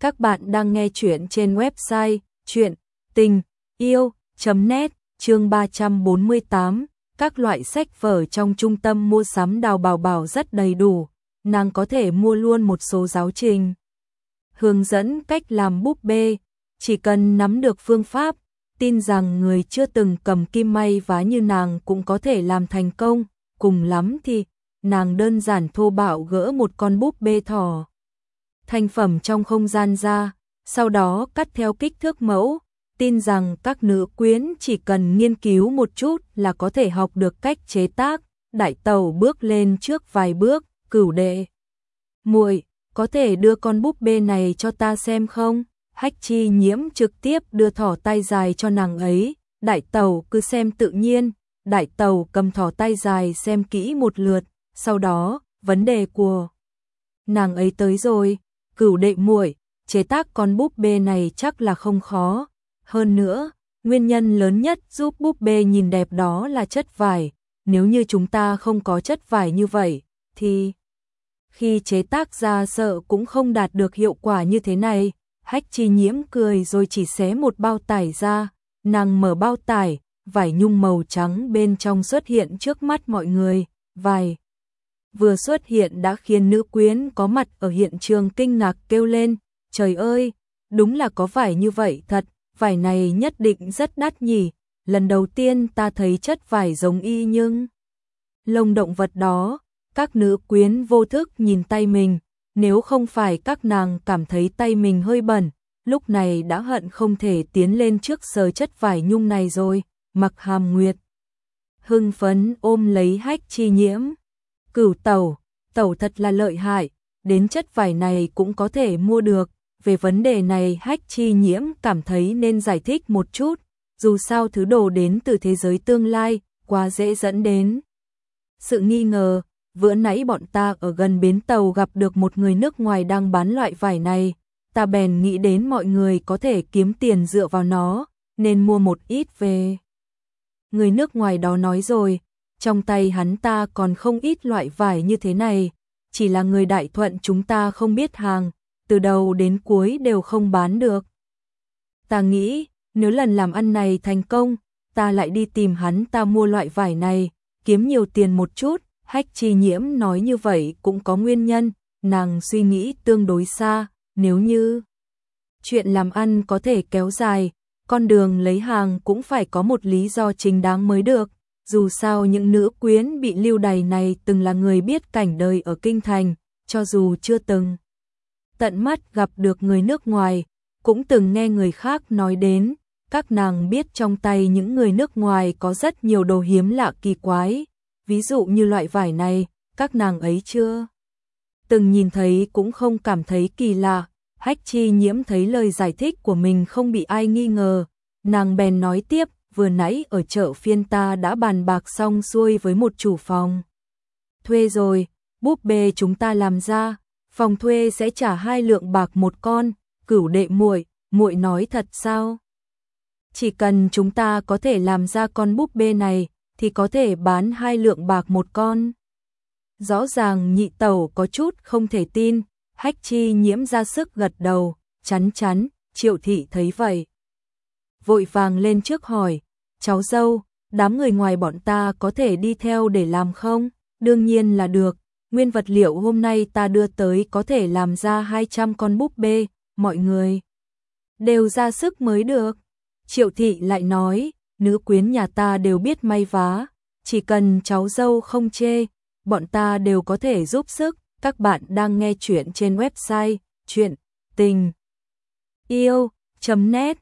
Các bạn đang nghe chuyện trên website chuyện tình yêu.net chương 348. Các loại sách vở trong trung tâm mua sắm đào bảo bảo rất đầy đủ, nàng có thể mua luôn một số giáo trình. Hướng dẫn cách làm búp bê, chỉ cần nắm được phương pháp, tin rằng người chưa từng cầm kim may vá như nàng cũng có thể làm thành công, cùng lắm thì nàng đơn giản thô bạo gỡ một con búp bê thỏ thành phẩm trong không gian ra, sau đó cắt theo kích thước mẫu, tin rằng các nữ quyến chỉ cần nghiên cứu một chút là có thể học được cách chế tác, đại tàu bước lên trước vài bước, cửu đệ. muội có thể đưa con búp bê này cho ta xem không? Hách chi nhiễm trực tiếp đưa thỏ tay dài cho nàng ấy, đại tàu cứ xem tự nhiên, đại tàu cầm thỏ tay dài xem kỹ một lượt, sau đó, vấn đề của nàng ấy tới rồi, cửu đệ muội, chế tác con búp bê này chắc là không khó. Hơn nữa, nguyên nhân lớn nhất giúp búp bê nhìn đẹp đó là chất vải. Nếu như chúng ta không có chất vải như vậy, thì khi chế tác ra sợ cũng không đạt được hiệu quả như thế này. Hách chi nhiễm cười rồi chỉ xé một bao tải ra, nàng mở bao tải, vải nhung màu trắng bên trong xuất hiện trước mắt mọi người, vải vừa xuất hiện đã khiến nữ quyến có mặt ở hiện trường kinh ngạc kêu lên, trời ơi, đúng là có vải như vậy thật, vải này nhất định rất đắt nhỉ, lần đầu tiên ta thấy chất vải giống y nhưng lông động vật đó, các nữ quyến vô thức nhìn tay mình, nếu không phải các nàng cảm thấy tay mình hơi bẩn, lúc này đã hận không thể tiến lên trước sờ chất vải nhung này rồi, mặc hàm nguyệt. Hưng phấn ôm lấy hách chi nhiễm. Cửu tàu tàu thật là lợi hại, đến chất vải này cũng có thể mua được. Về vấn đề này hách chi nhiễm cảm thấy nên giải thích một chút, dù sao thứ đồ đến từ thế giới tương lai, quá dễ dẫn đến. Sự nghi ngờ, vừa nãy bọn ta ở gần bến tàu gặp được một người nước ngoài đang bán loại vải này, ta bèn nghĩ đến mọi người có thể kiếm tiền dựa vào nó, nên mua một ít về. Người nước ngoài đó nói rồi, trong tay hắn ta còn không ít loại vải như thế này, chỉ là người đại thuận chúng ta không biết hàng, từ đầu đến cuối đều không bán được. Ta nghĩ, nếu lần làm ăn này thành công, ta lại đi tìm hắn ta mua loại vải này, kiếm nhiều tiền một chút, hách chi nhiễm nói như vậy cũng có nguyên nhân, nàng suy nghĩ tương đối xa, nếu như chuyện làm ăn có thể kéo dài, con đường lấy hàng cũng phải có một lý do chính đáng mới được dù sao những nữ quyến bị lưu đày này từng là người biết cảnh đời ở kinh thành, cho dù chưa từng tận mắt gặp được người nước ngoài, cũng từng nghe người khác nói đến, các nàng biết trong tay những người nước ngoài có rất nhiều đồ hiếm lạ kỳ quái, ví dụ như loại vải này, các nàng ấy chưa từng nhìn thấy cũng không cảm thấy kỳ lạ. Hách chi nhiễm thấy lời giải thích của mình không bị ai nghi ngờ, nàng bèn nói tiếp, vừa nãy ở chợ phiên ta đã bàn bạc xong xuôi với một chủ phòng. Thuê rồi, búp bê chúng ta làm ra, phòng thuê sẽ trả hai lượng bạc một con, cửu đệ muội, muội nói thật sao? Chỉ cần chúng ta có thể làm ra con búp bê này, thì có thể bán hai lượng bạc một con. Rõ ràng nhị tẩu có chút không thể tin, hách chi nhiễm ra sức gật đầu, chắn chắn, triệu thị thấy vậy. Vội vàng lên trước hỏi, cháu dâu, đám người ngoài bọn ta có thể đi theo để làm không? Đương nhiên là được, nguyên vật liệu hôm nay ta đưa tới có thể làm ra 200 con búp bê, mọi người đều ra sức mới được. Triệu thị lại nói, nữ quyến nhà ta đều biết may vá, chỉ cần cháu dâu không chê, bọn ta đều có thể giúp sức. Các bạn đang nghe chuyện trên website chuyện tình yêu.net